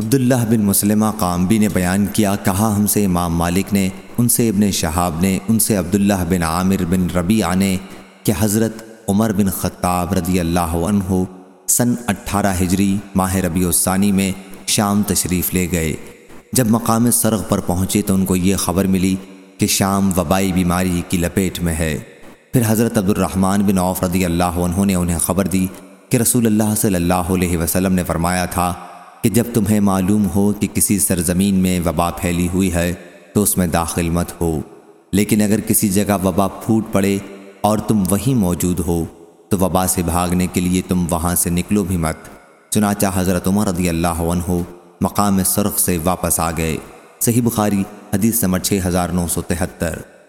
عبداللہ بن مسلمہ قامبی نے بیان کیا، کہا ہم سے امام مالک نے، ان سے ابن شہاب نے، ان سے عبداللہ بن عامر بن ربیعہ نے کہ حضرت عمر بن خطاب رضی اللہ عنہ سن اٹھارہ ہجری ماہ ربیع الثانی میں شام تشریف لے گئے۔ جب مقام سرغ پر پہنچے تو ان کو یہ خبر ملی کہ شام وبائی بیماری کی لپیٹ میں ہے۔ پھر حضرت عبد الرحمن بن عوف رضی اللہ عنہ نے انہیں خبر دی کہ رسول اللہ صلی اللہ علیہ وسلم نے فرمایا تھا کہ جب تمہیں معلوم ہو کہ کسی سرزمین میں وبا پھیلی ہوئی ہے تو اس میں داخل مت ہو۔ لیکن اگر کسی جگہ وبا پھوٹ پڑے اور تم وہیں موجود ہو، تو وبا سے بھاگنے کے لیے تم وہاں سے نکلو بھی مت۔ چنانچہ حضرت عمر رضی اللہ عنہ مقام سرخ سے واپس آ گئے۔ صحیح بخاری حدیث نمبر 6973